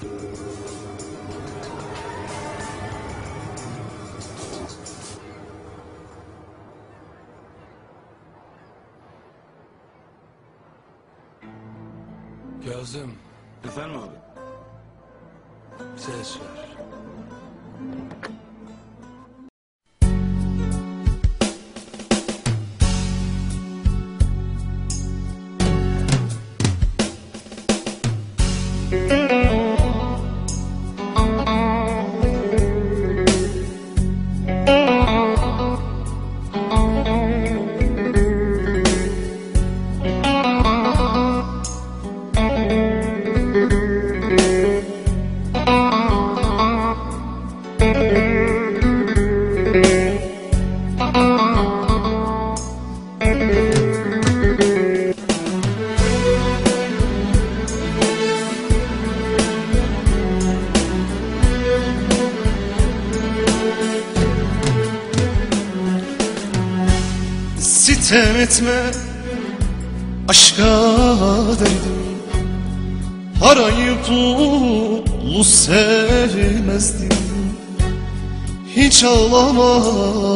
Kazım Efendim abi? ses ver. Sitem etme aşka derdim Parayı pulu sevmezdim Hiç ağlamaz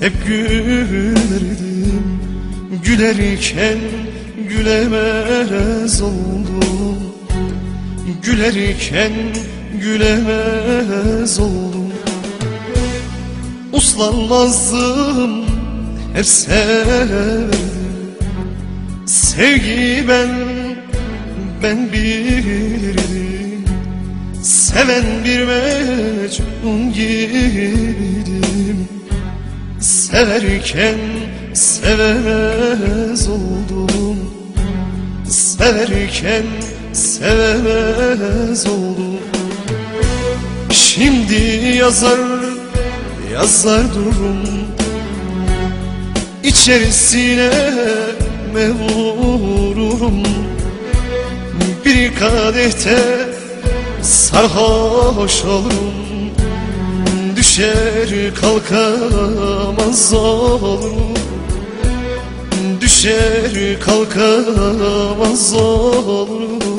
hep gülerdim Gülerken gülemez oldum. Gülerken gülemez oldum. Uslanmazdım hep severdim Sevgi ben, ben bilirdim Seven bir mecnun gibiydim Severken sevemez oldum. Severken sevemez oldum. Şimdi yazar, yazar durum İçerisine me vururum? Bir kadehte sarhoş olurum. Düşer kalkamaz olurum. Düşer kalkamaz olurum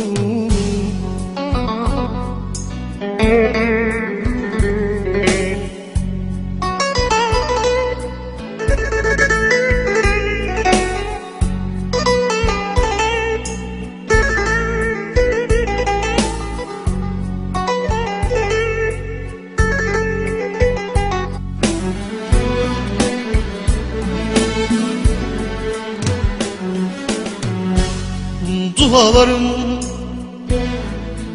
Dualarım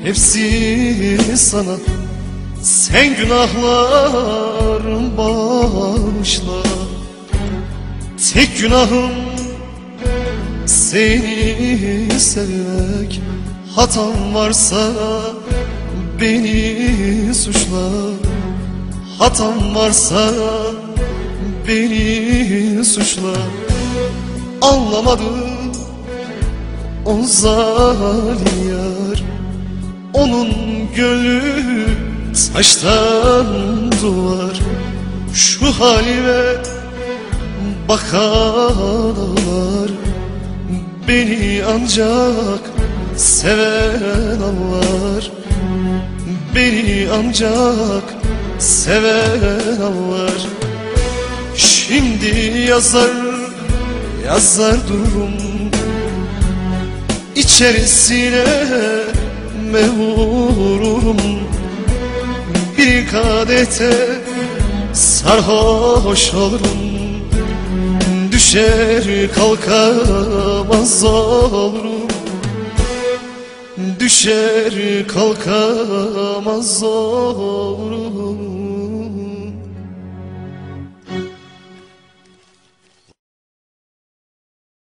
hepsi sana. Sen günahlarım bağışla. Tek günahım seni sevmek. Hatam varsa beni suçla. Hatam varsa beni suçla. Anlamadım o zalim yar Onun gönlü taştan duvar. Şu halime bakanlar Beni ancak seven anlar. Beni ancak seven anlar. Şimdi yazar yazar durum İçerisine me vururum? Bir kadete sarhoş olurum. Düşer kalkamaz olurum. Düşer kalkamaz olurum